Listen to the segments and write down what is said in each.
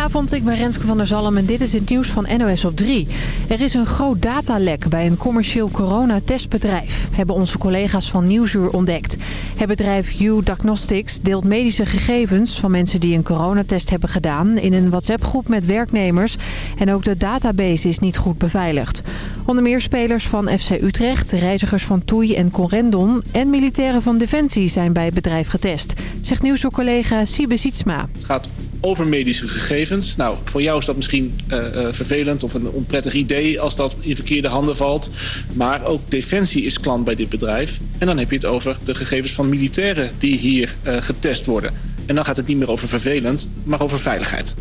Goedenavond, ik ben Renske van der Zalm en dit is het nieuws van NOS op 3. Er is een groot datalek bij een commercieel coronatestbedrijf, hebben onze collega's van Nieuwsuur ontdekt. Het bedrijf U Diagnostics deelt medische gegevens van mensen die een coronatest hebben gedaan in een WhatsApp-groep met werknemers. En ook de database is niet goed beveiligd. Onder meer spelers van FC Utrecht, reizigers van Toei en Corendon en militairen van Defensie zijn bij het bedrijf getest, zegt Nieuwsuur-collega Siebe Sietsma. Het gaat over medische gegevens. Nou, voor jou is dat misschien uh, uh, vervelend of een onprettig idee als dat in verkeerde handen valt. Maar ook Defensie is klant bij dit bedrijf. En dan heb je het over de gegevens van militairen die hier uh, getest worden. En dan gaat het niet meer over vervelend, maar over veiligheid.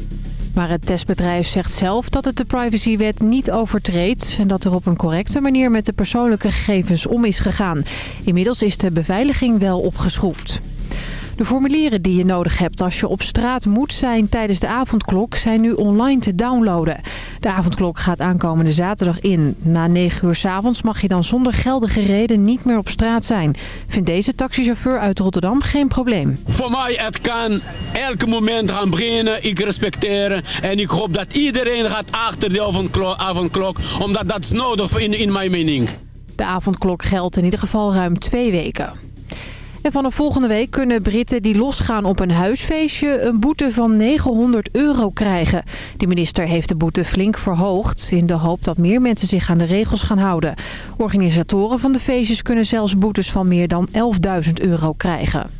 Maar het testbedrijf zegt zelf dat het de privacywet niet overtreedt... en dat er op een correcte manier met de persoonlijke gegevens om is gegaan. Inmiddels is de beveiliging wel opgeschroefd. De formulieren die je nodig hebt als je op straat moet zijn tijdens de avondklok zijn nu online te downloaden. De avondklok gaat aankomende zaterdag in. Na 9 uur s avonds mag je dan zonder geldige reden niet meer op straat zijn. Vindt deze taxichauffeur uit Rotterdam geen probleem. Voor mij het kan elke moment gaan beginnen. Ik respecteer en ik hoop dat iedereen gaat achter de avondklok, avondklok omdat dat is nodig in, in mijn mening. De avondklok geldt in ieder geval ruim twee weken. En vanaf volgende week kunnen Britten die losgaan op een huisfeestje een boete van 900 euro krijgen. De minister heeft de boete flink verhoogd in de hoop dat meer mensen zich aan de regels gaan houden. Organisatoren van de feestjes kunnen zelfs boetes van meer dan 11.000 euro krijgen.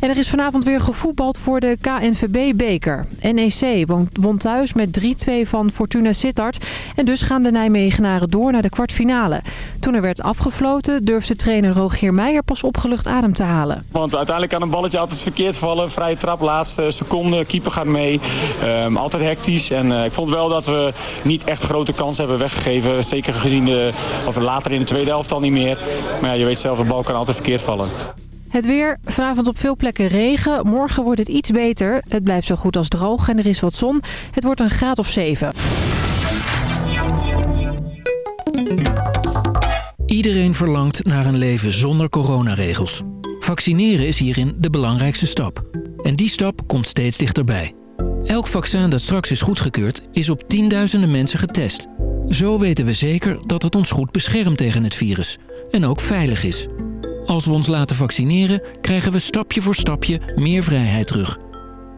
En er is vanavond weer gevoetbald voor de KNVB-beker. NEC won thuis met 3-2 van Fortuna Sittard. En dus gaan de Nijmegenaren door naar de kwartfinale. Toen er werd afgefloten durfde trainer Rogier Meijer pas opgelucht adem te halen. Want uiteindelijk kan een balletje altijd verkeerd vallen. Vrije trap, laatste seconde, keeper gaat mee. Um, altijd hectisch. En uh, ik vond wel dat we niet echt grote kansen hebben weggegeven. Zeker gezien de, later in de tweede helft al niet meer. Maar ja, je weet zelf, de bal kan altijd verkeerd vallen. Het weer, vanavond op veel plekken regen. Morgen wordt het iets beter. Het blijft zo goed als droog en er is wat zon. Het wordt een graad of 7. Iedereen verlangt naar een leven zonder coronaregels. Vaccineren is hierin de belangrijkste stap. En die stap komt steeds dichterbij. Elk vaccin dat straks is goedgekeurd is op tienduizenden mensen getest. Zo weten we zeker dat het ons goed beschermt tegen het virus. En ook veilig is. Als we ons laten vaccineren, krijgen we stapje voor stapje meer vrijheid terug.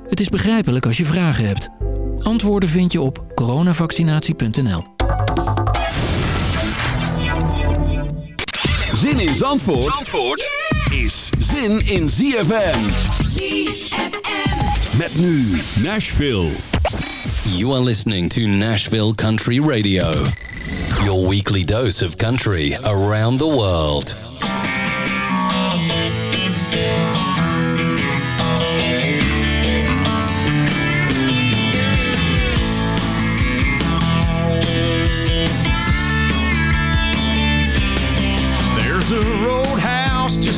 Het is begrijpelijk als je vragen hebt. Antwoorden vind je op coronavaccinatie.nl. Zin in Zandvoort, Zandvoort is zin in ZFM. ZFM. Met nu Nashville. You are listening to Nashville Country Radio. Your weekly dose of country around the world.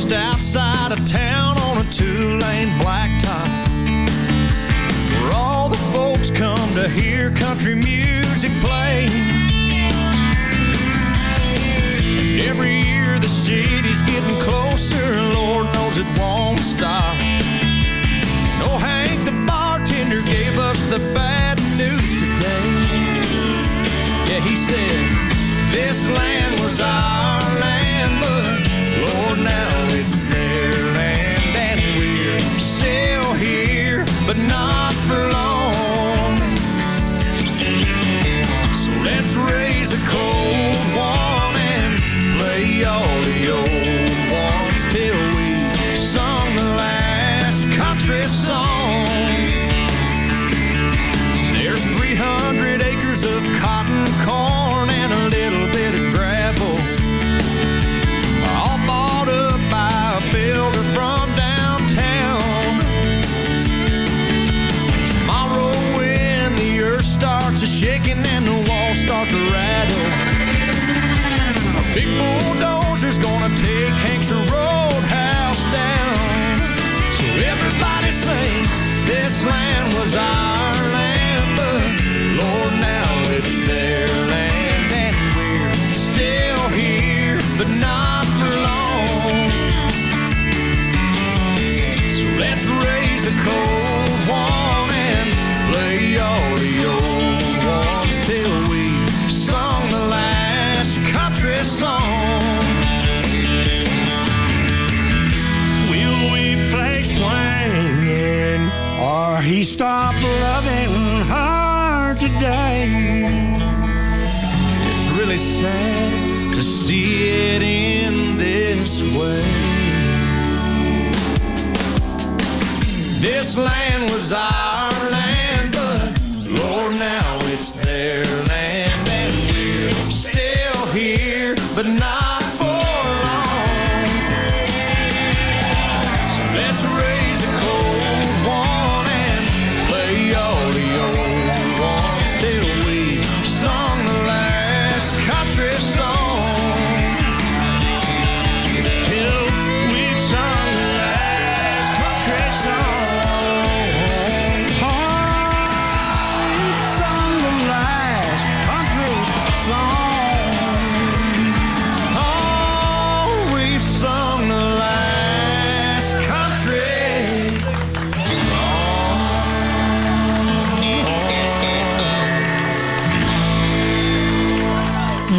Just outside of town on a two-lane blacktop Where all the folks come to hear country music play. And every year the city's getting closer And Lord knows it won't stop. No, Hank the bartender gave us the bad news today. Yeah, he said this land was our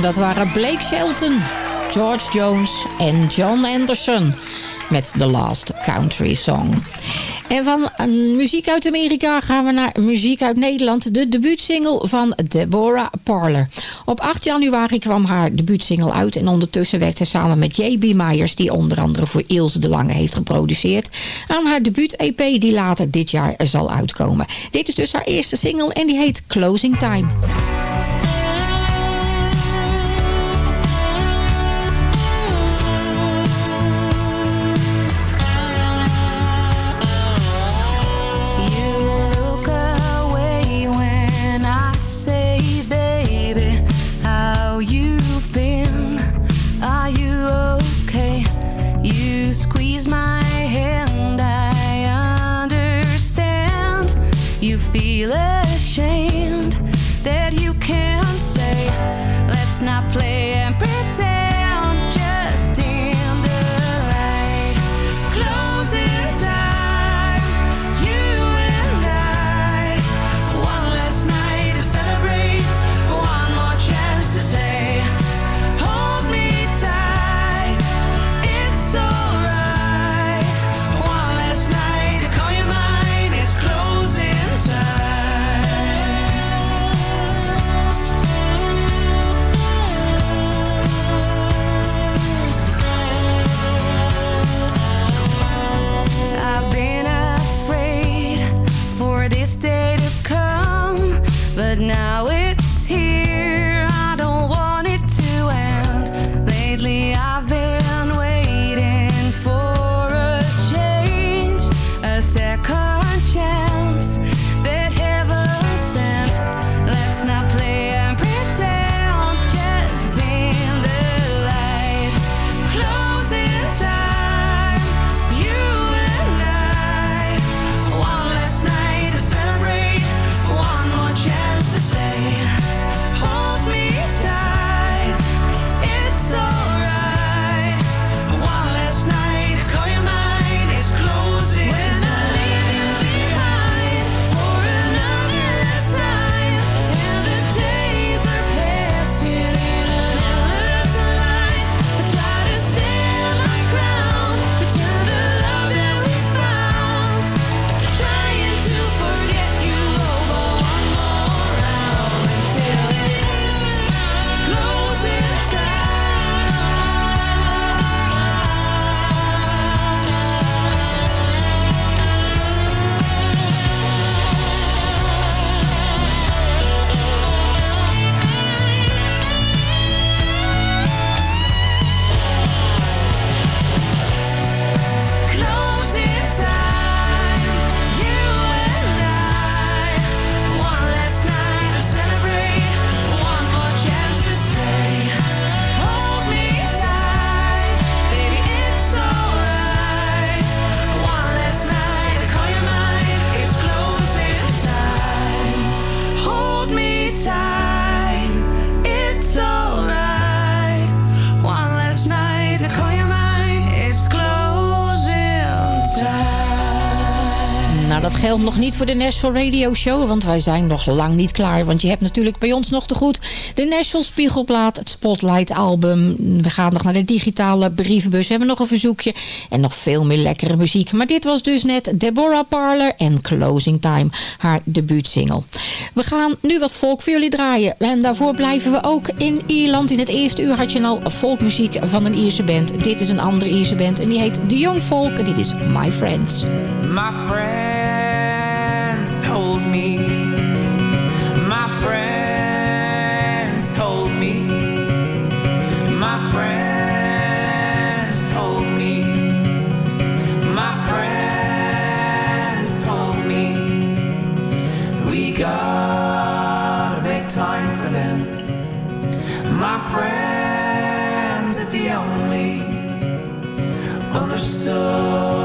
dat waren Blake Shelton, George Jones en John Anderson met The Last Country Song. En van eh, muziek uit Amerika gaan we naar muziek uit Nederland. De debuutsingle van Deborah Parler. Op 8 januari kwam haar debuutsingle uit. En ondertussen werkte ze samen met J.B. Myers. Die onder andere voor Ilse de Lange heeft geproduceerd. Aan haar debuut-EP die later dit jaar zal uitkomen. Dit is dus haar eerste single en die heet Closing Time. Nog niet voor de Nashville Radio Show, want wij zijn nog lang niet klaar. Want je hebt natuurlijk bij ons nog te goed de Nashville Spiegelplaat, het Spotlight album. We gaan nog naar de digitale brievenbus. We hebben nog een verzoekje en nog veel meer lekkere muziek. Maar dit was dus net Deborah Parler en Closing Time, haar debuutsingle. We gaan nu wat volk voor jullie draaien. En daarvoor blijven we ook in Ierland. In het eerste uur had je al folkmuziek van een Ierse band. Dit is een andere Ierse band en die heet The Young Folk en dit is My Friends. My friends time for them. My friends, if they only understood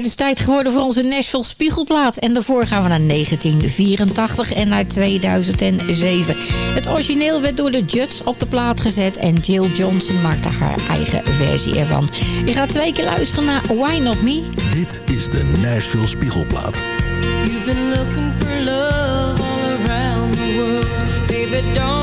Het is tijd geworden voor onze Nashville Spiegelplaat. En daarvoor gaan we naar 1984 en naar 2007. Het origineel werd door de Judds op de plaat gezet... en Jill Johnson maakte haar eigen versie ervan. Je gaat twee keer luisteren naar Why Not Me. Dit is de Nashville Spiegelplaat. You've been looking for love all around the world. Baby, don't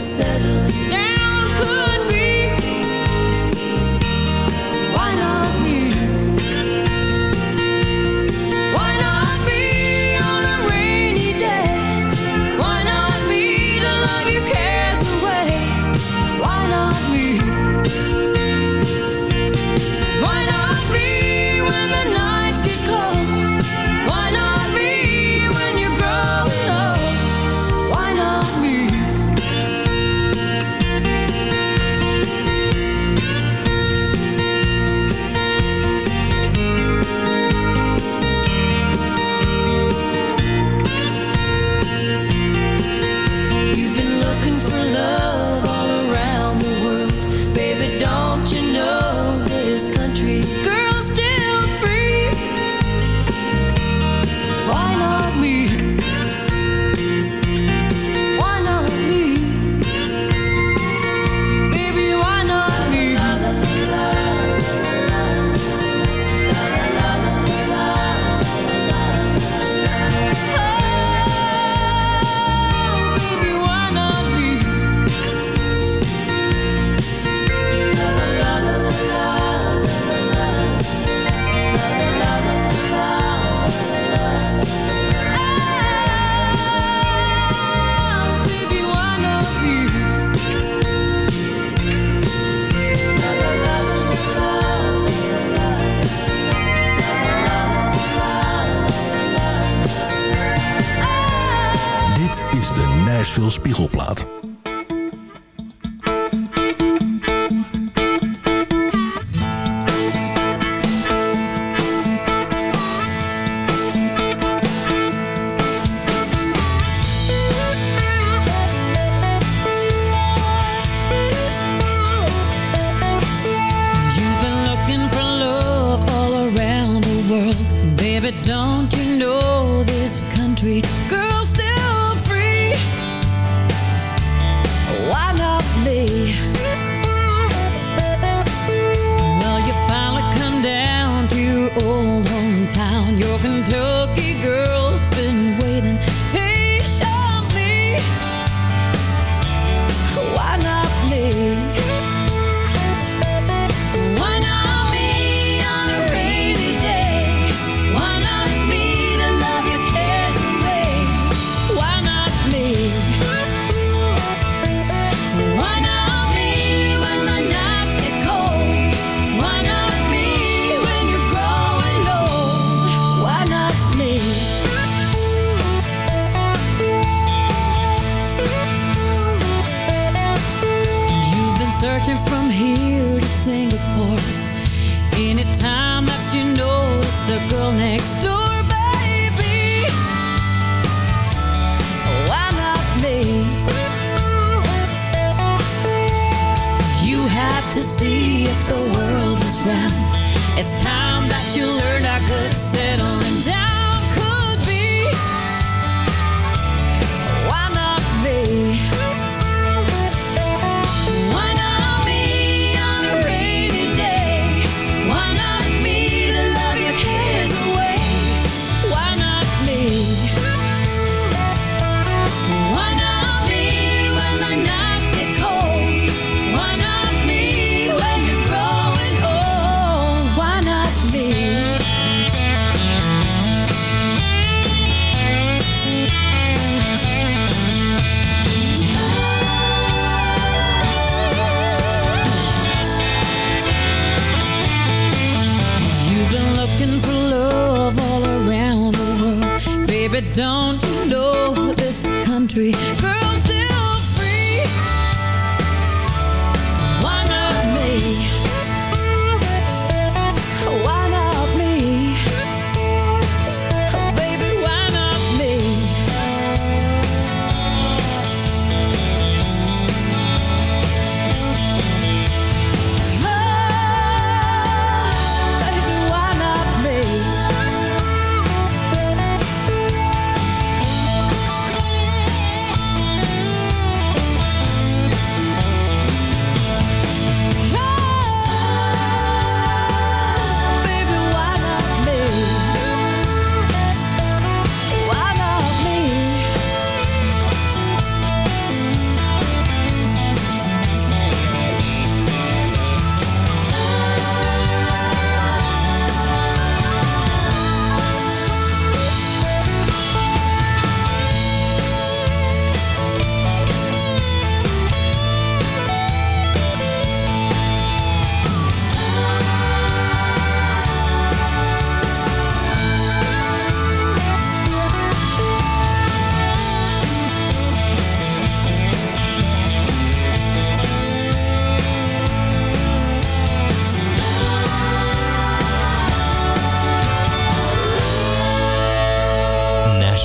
settling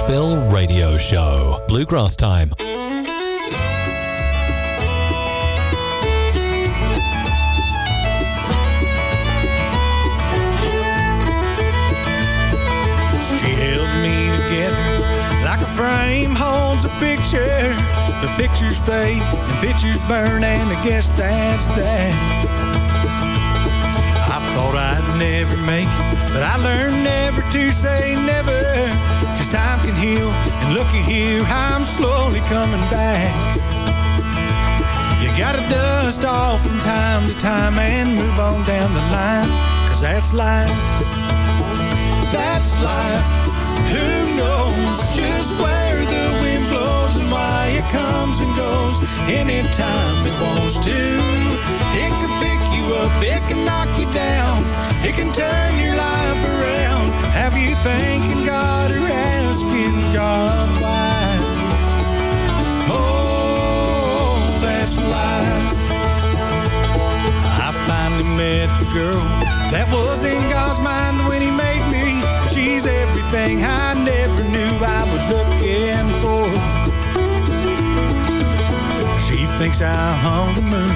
Radio show. Bluegrass time. Like a frame holds a picture. The pictures fade and pictures burn, and I guess that's that. I thought I'd never make it, but I learned never to say never. Time can heal, and looky here, I'm slowly coming back. You gotta dust off from time to time and move on down the line, cause that's life. That's life. Who knows just where the wind blows and why it comes and goes anytime it wants to. It can pick you up, it can knock you down, it can turn your life around. Have you thanking God or Oh, that's life. I finally met the girl that was in God's mind when He made me. She's everything I never knew I was looking for. She thinks I hung the moon.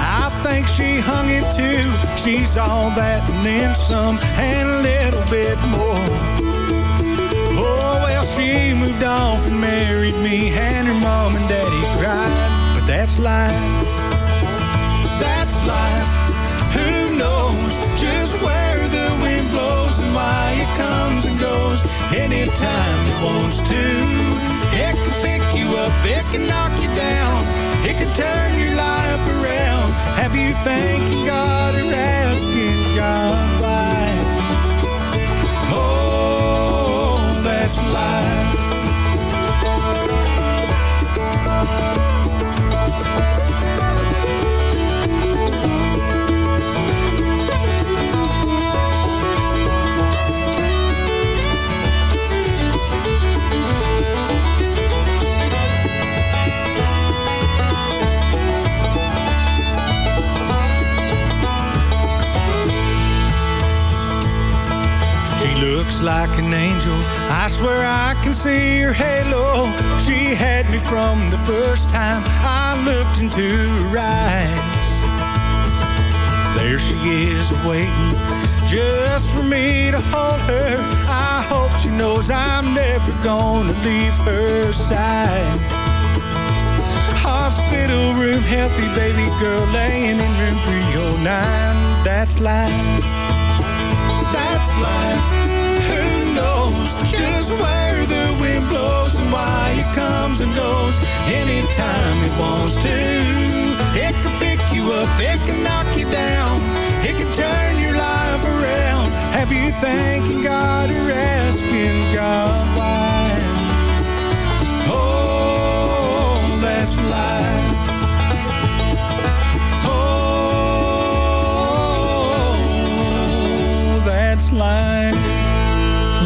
I think she hung it too. She's all that and then some, and a little bit more. She moved off and married me, and her mom and daddy cried. But that's life. That's life. Who knows just where the wind blows and why it comes and goes anytime it wants to. It can pick you up, it can knock you down, it can turn your life around. Have you thanking like an angel. I swear I can see her halo. She had me from the first time I looked into her eyes. There she is waiting just for me to hold her. I hope she knows I'm never gonna leave her side. Hospital room, healthy baby girl laying in room 309. That's life. Why it comes and goes anytime it wants to. It can pick you up, it can knock you down, it can turn your life around. Have you thanking God or asking God why? Oh, that's life. Oh, that's life.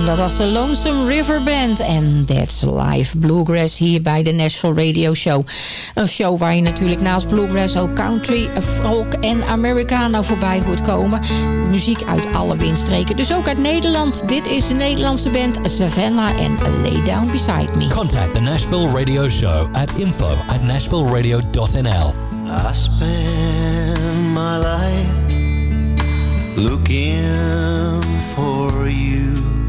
Dat was de Lonesome River Band en That's Live Bluegrass hier bij de Nashville Radio Show. Een show waar je natuurlijk naast bluegrass ook country, folk en Americana voorbij hoort komen. Muziek uit alle windstreken, dus ook uit Nederland. Dit is de Nederlandse band Savannah en Lay Down Beside Me. Contact the Nashville Radio Show at info at nashvilleradio.nl. I spend my life looking for you.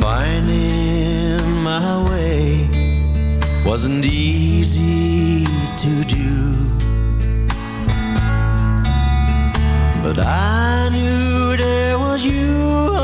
Finding my way wasn't easy to do. But I knew there was you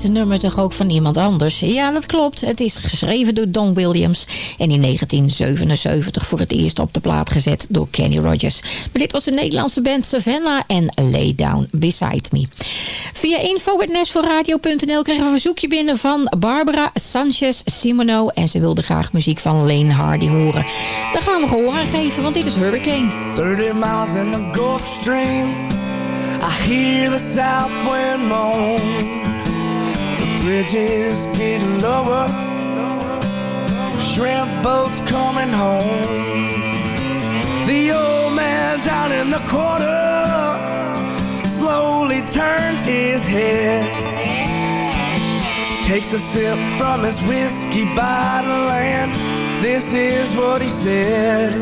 dit nummer toch ook van iemand anders? Ja, dat klopt. Het is geschreven door Don Williams en in 1977 voor het eerst op de plaat gezet door Kenny Rogers. Maar dit was de Nederlandse band Savannah en Lay Down Beside Me. Via info.nashvilleradio.nl kregen we een verzoekje binnen van Barbara Sanchez Simono en ze wilde graag muziek van Lane Hardy horen. Daar gaan we gehoor aan geven, want dit is Hurricane. 30 miles in the Gulf Stream. I hear the south wind moan. Bridges getting lower. Shrimp boats coming home. The old man down in the corner slowly turns his head. Takes a sip from his whiskey bottle and this is what he said.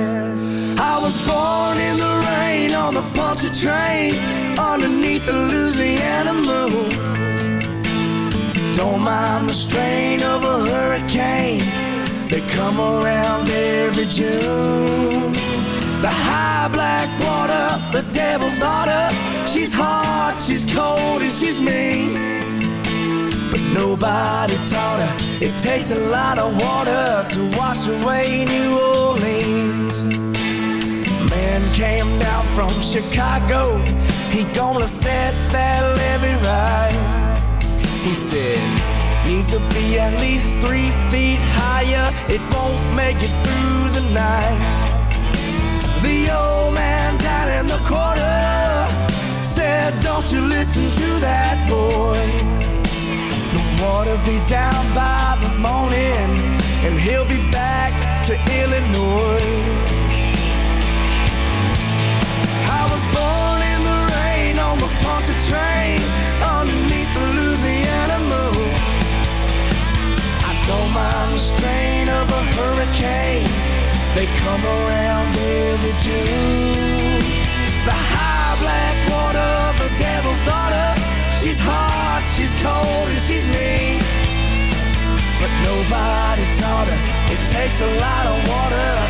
I was born in the rain on the Pontchartrain underneath the Louisiana moon. Don't mind the strain of a hurricane. They come around every June. The high black water, the devil's daughter. She's hot, she's cold, and she's mean. But nobody taught her it takes a lot of water to wash away New Orleans. Man came down from Chicago, he gonna set that levee right. He said, needs to be at least three feet higher, it won't make it through the night. The old man down in the corner said, Don't you listen to that boy. The water be down by the morning, and he'll be back to Illinois. I was born in the rain on the Ponte train mind the strain of a hurricane. They come around every June. The high black water, the devil's daughter. She's hot, she's cold, and she's mean. But nobody taught her it takes a lot of water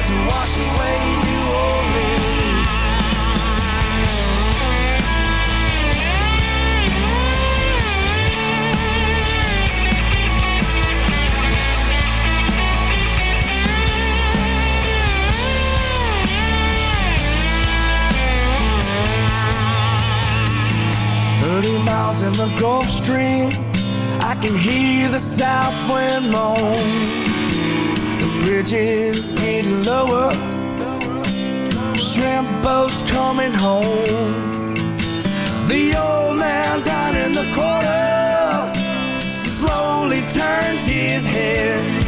moan. The bridges getting lower, shrimp boats coming home. The old man down in the corner slowly turns his head.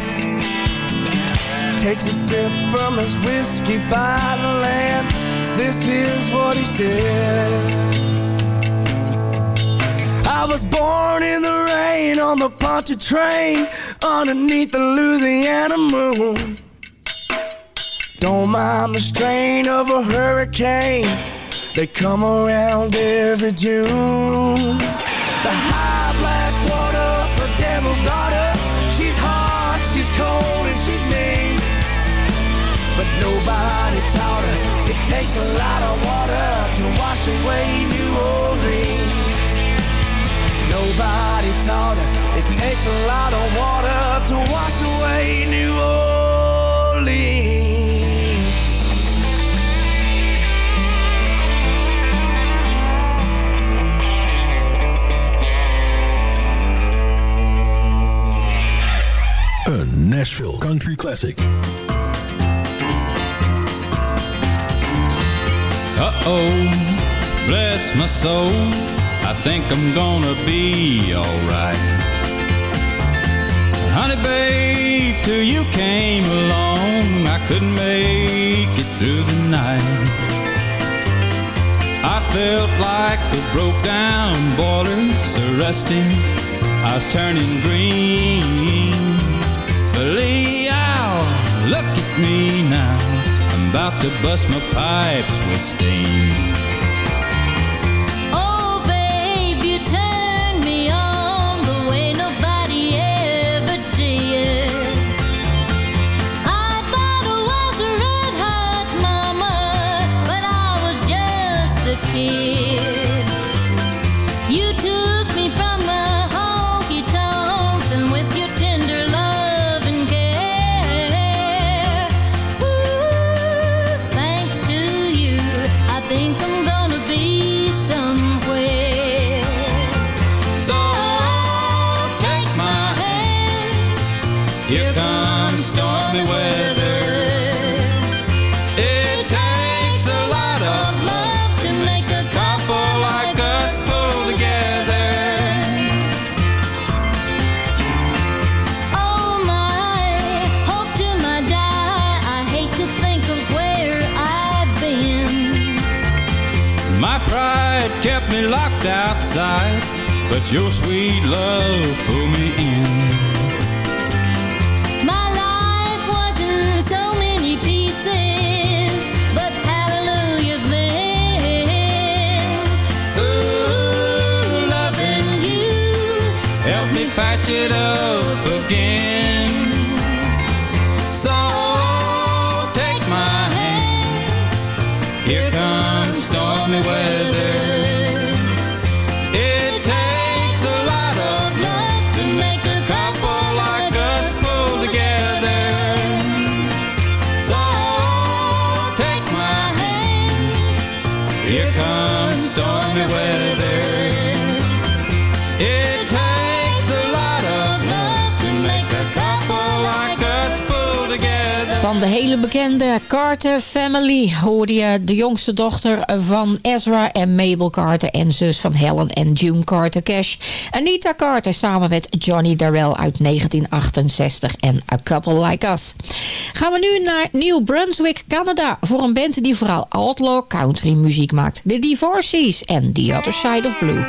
Takes a sip from his whiskey bottle and this is what he said. I was born in the rain on the Pontchartrain underneath the Louisiana moon. Don't mind the strain of a hurricane. They come around every June. The high black water, the devil's daughter. She's hot, she's cold, and she's mean. But nobody taught her it takes a lot of takes a lot of water to wash away New Orleans. Een Nashville Country Classic. Uh-oh, bless my soul. I think I'm gonna Babe, till you came along, I couldn't make it through the night. I felt like a broke down boiler, so rusting, I was turning green. But look at me now. I'm about to bust my pipes with steam. Your sweet love Van de hele bekende Carter Family hoorde je de jongste dochter van Ezra en Mabel Carter... en zus van Helen en June Carter Cash. Anita Carter samen met Johnny Darrell uit 1968 en A Couple Like Us. Gaan we nu naar New Brunswick, Canada... voor een band die vooral outlaw country muziek maakt. The Divorcees en The Other Side of Blue.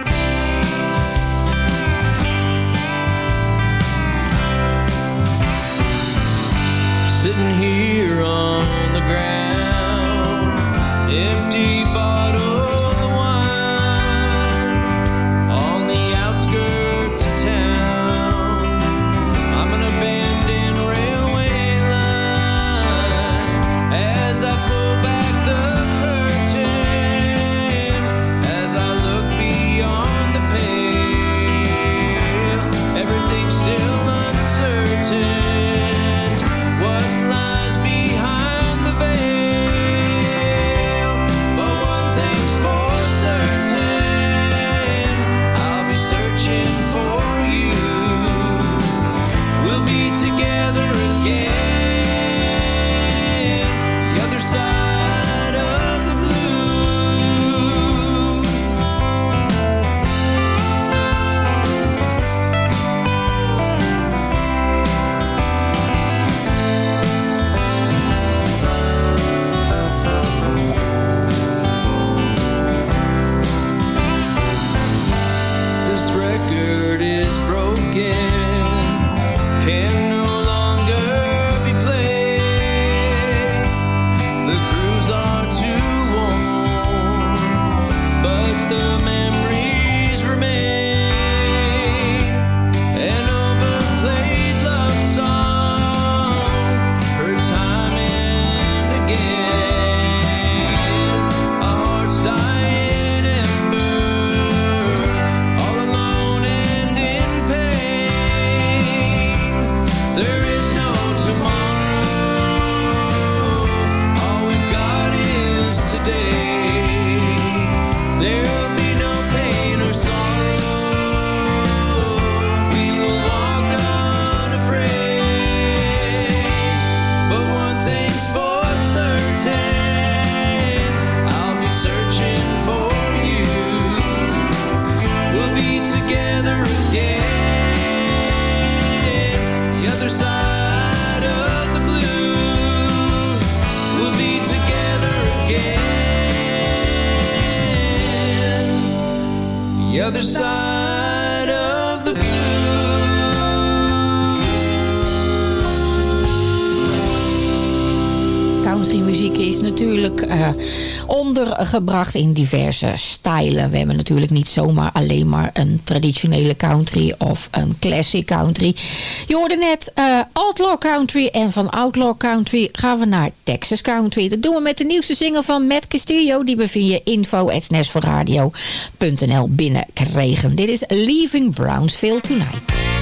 gebracht in diverse stijlen. We hebben natuurlijk niet zomaar alleen maar een traditionele country of een classic country. Je hoorde net uh, Outlaw Country en van Outlaw Country gaan we naar Texas Country. Dat doen we met de nieuwste single van Matt Castillo. Die bevind je info.nesforradio.nl binnenkregen. Dit is Leaving Brownsville Tonight.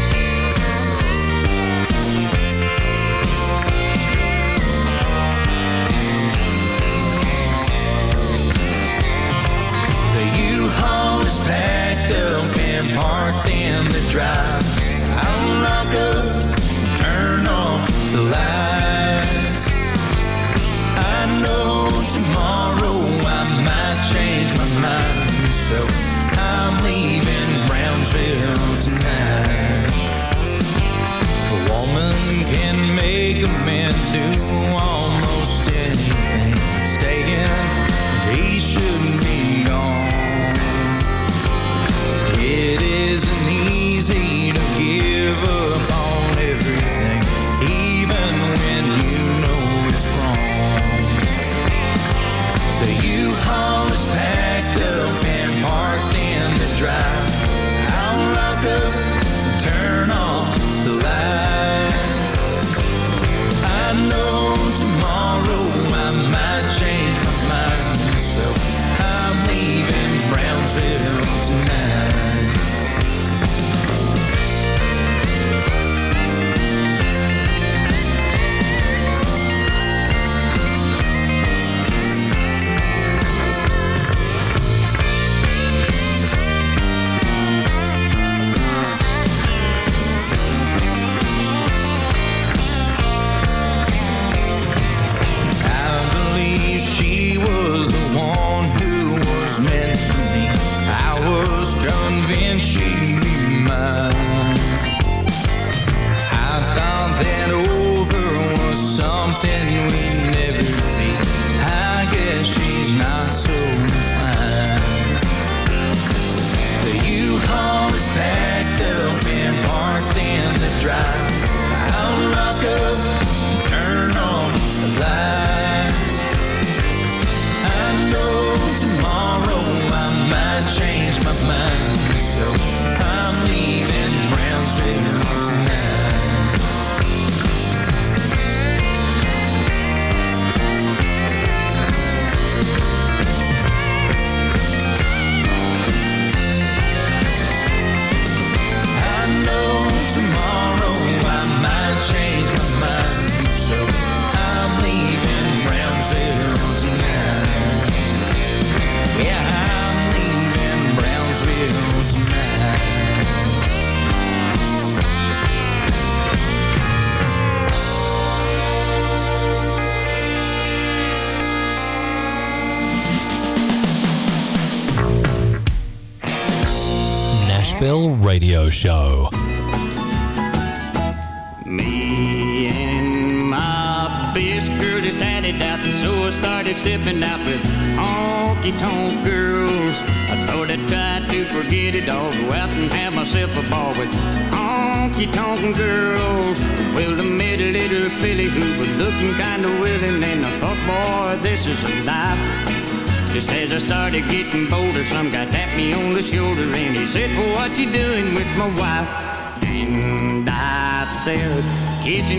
Show.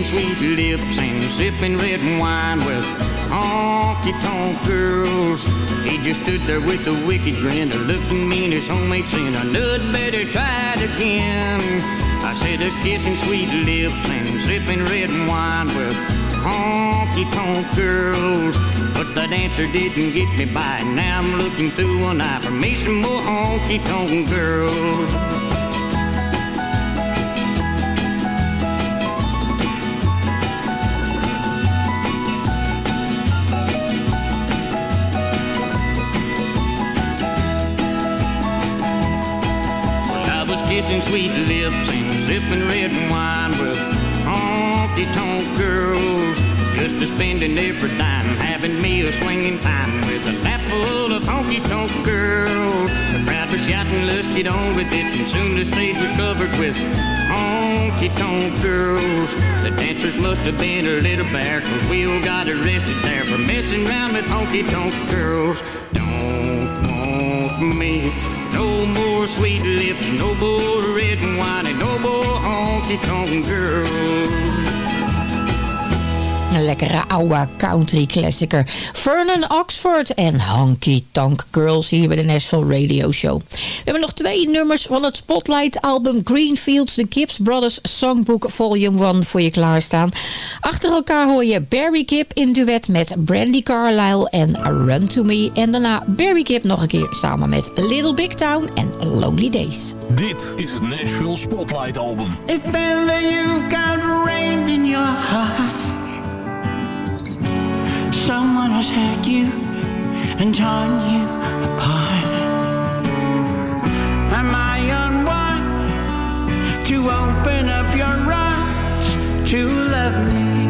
sweet lips and sipping red wine with honky tonk girls. He just stood there with a wicked grin that looked at as his homemade sin. I knew I'd better try it again. I said, us kissing sweet lips and sipping red wine with honky tonk girls. But that answer didn't get me by. Now I'm looking through an eye for me some more honky tonk girls. kissing sweet lips and sipping red wine with honky tonk girls. Just a spending every dime, having me a swinging time with a lap full of honky tonk girls. The crowd was shouting, let's get on with it, and soon the stage was covered with honky tonk girls. The dancers must have been a little bare, cause we all got arrested there for messing around with honky tonk girls. Don't want me no more sweet lips, no more red wine, and no more honky tonk girls. Een lekkere oude country klassieker. Vernon Oxford en Honky Tonk Girls hier bij de Nashville Radio Show. We hebben nog twee nummers van het Spotlight album Greenfields, The Gibbs Brothers Songbook Volume 1 voor je klaarstaan. Achter elkaar hoor je Barry Gibb in duet met Brandy Carlisle en Run To Me. En daarna Barry Gibb nog een keer samen met Little Big Town en Lonely Days. Dit is het Nashville Spotlight album. If ever you've got rain in your heart, someone has hurt you and torn you apart. Am I unwise to open up your eyes to love me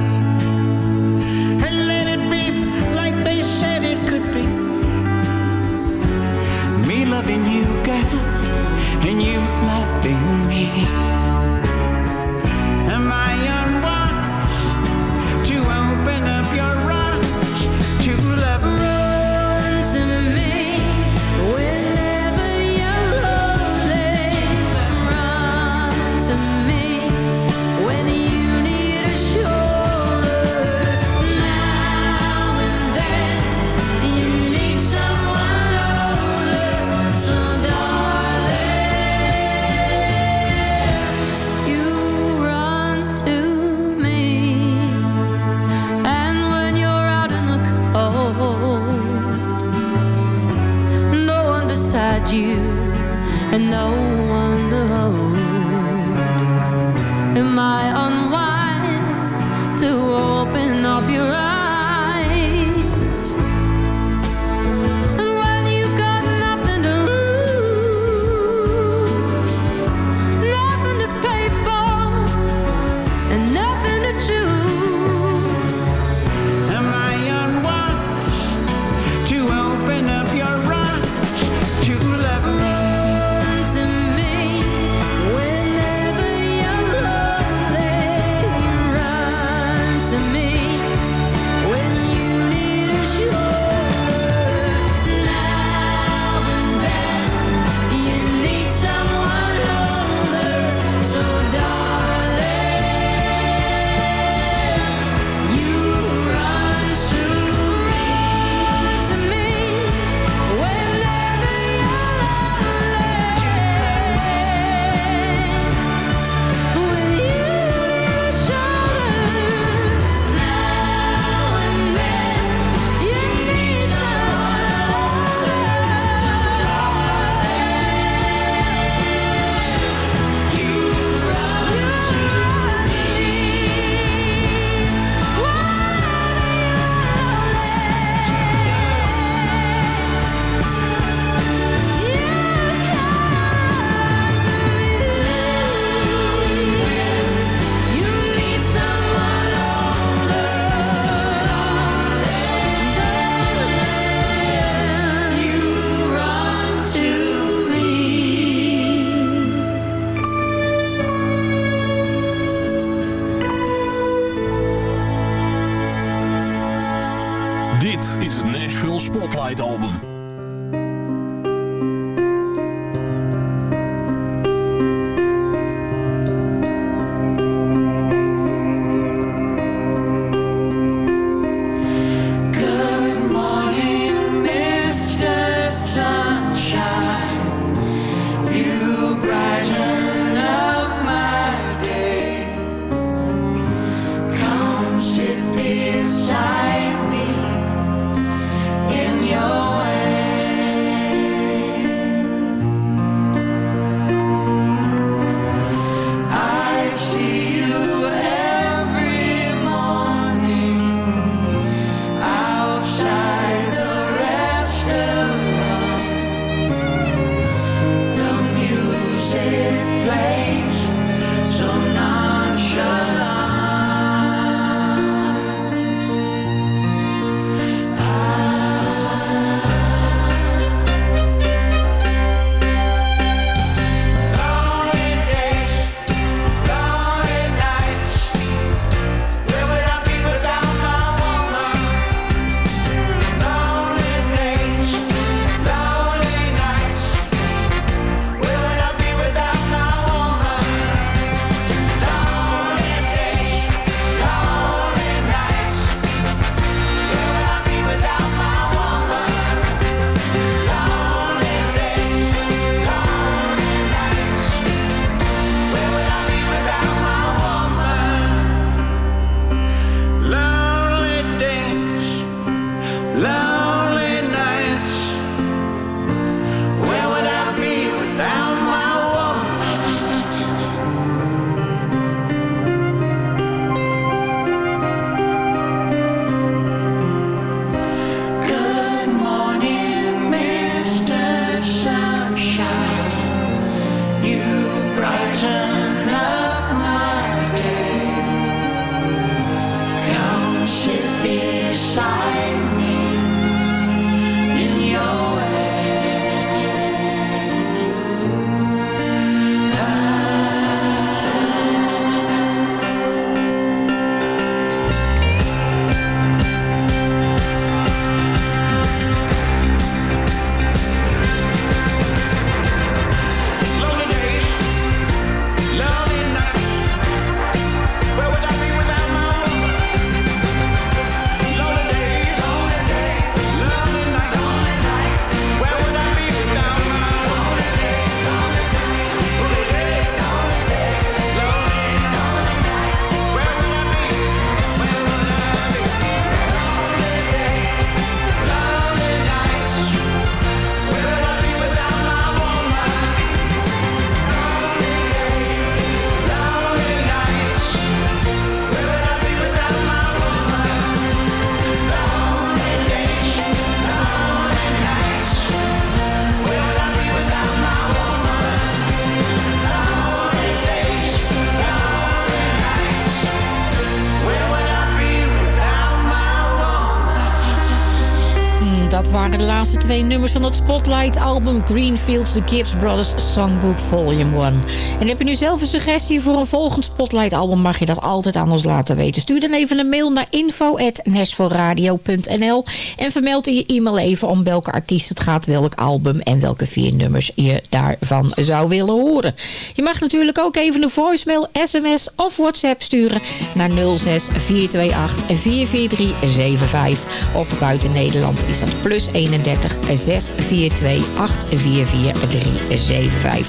twee nummers van het Spotlight-album Greenfields The Gibbs Brothers Songbook Volume 1. En heb je nu zelf een suggestie voor een volgend Spotlight-album... mag je dat altijd aan ons laten weten. Stuur dan even een mail naar info.nashvilleradio.nl en vermeld in je e-mail even om welke artiest het gaat... welk album en welke vier nummers je daarvan zou willen horen. Je mag natuurlijk ook even een voicemail, sms of whatsapp sturen... naar 06 428 443 Of buiten Nederland is dat plus 31 642 844 375.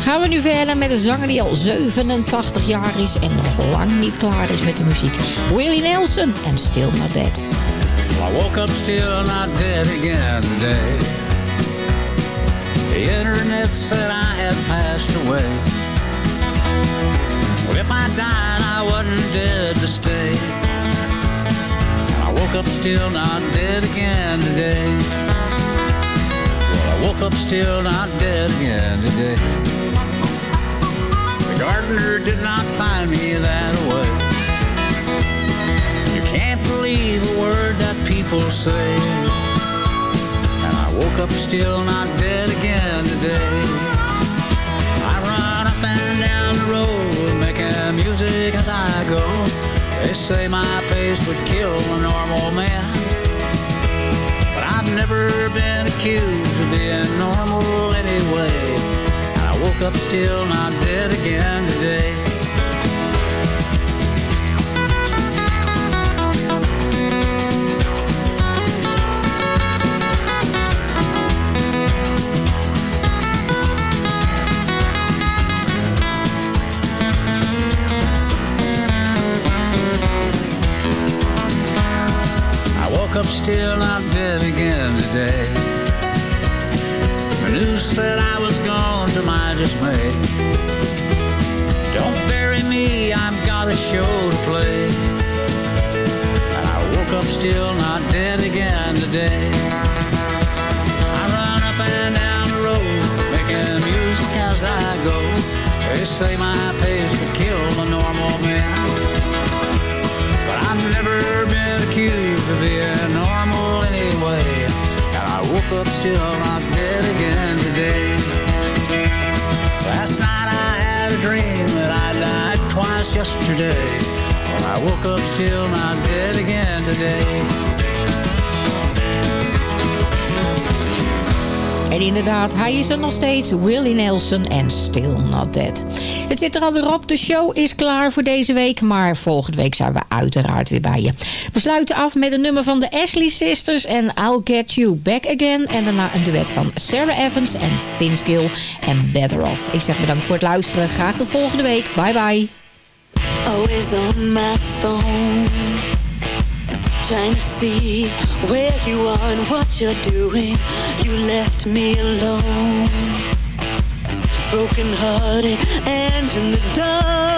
Gaan we nu verder met een zanger die al 87 jaar is... en nog lang niet klaar is met de muziek. Willie Nelson en Still Not Dead. I woke up still not dead again today. The internet said I had passed away. Well, if I died, I wasn't dead to stay. I woke up still not dead again today. Woke up still not dead again today. The gardener did not find me that way. You can't believe a word that people say. And I woke up still not dead again today. I run up and down the road making music as I go. They say my pace would kill a normal man. Never been accused of being normal anyway. I woke up still not dead again today. Up still not dead again today. The news said I was gone to my dismay. Don't bury me, I've got a show to play. And I woke up still not dead again today. I run up and down the road, making music as I go. They say my pace yesterday. I woke up still not dead again today. En inderdaad, hij is er nog steeds. Willie Nelson en Still Not Dead. Het zit er alweer op. De show is klaar voor deze week. Maar volgende week zijn we uiteraard weer bij je. We sluiten af met een nummer van de Ashley Sisters. En I'll Get You Back Again. En daarna een duet van Sarah Evans en Vince Gill. En Better Off. Ik zeg bedankt voor het luisteren. Graag tot volgende week. Bye bye. always on my phone. Trying to see where you are and what you're doing. You left me alone. Broken hearted and in the dark.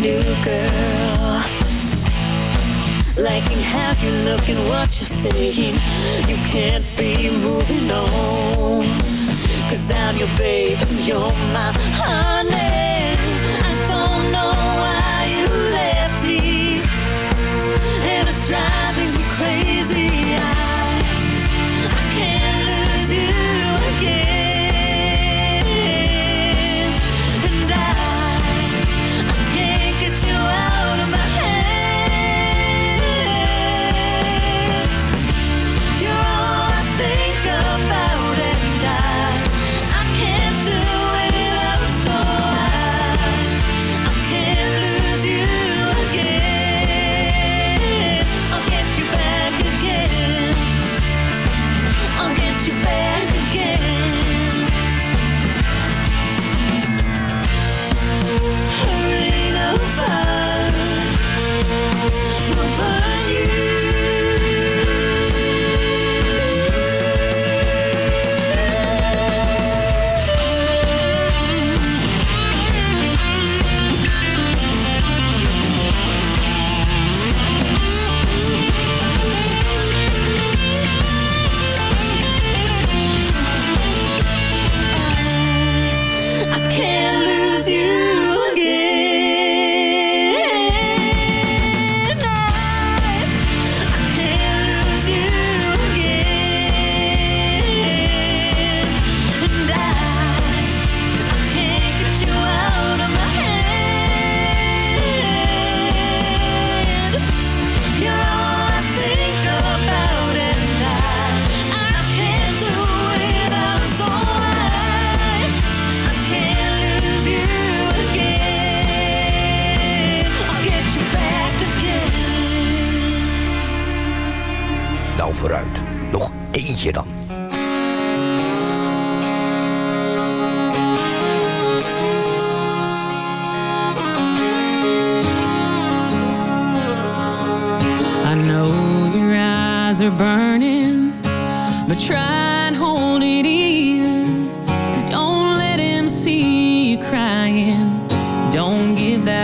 new girl. Liking how you look and what you're saying. You can't be moving on. Cause I'm your babe and you're my honey. I don't know why you left me. And it's right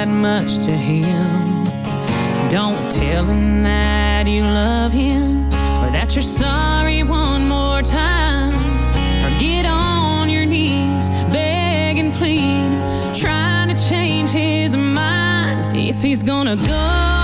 that much to him. Don't tell him that you love him or that you're sorry one more time. Or get on your knees, beg and plead, trying to change his mind if he's gonna go.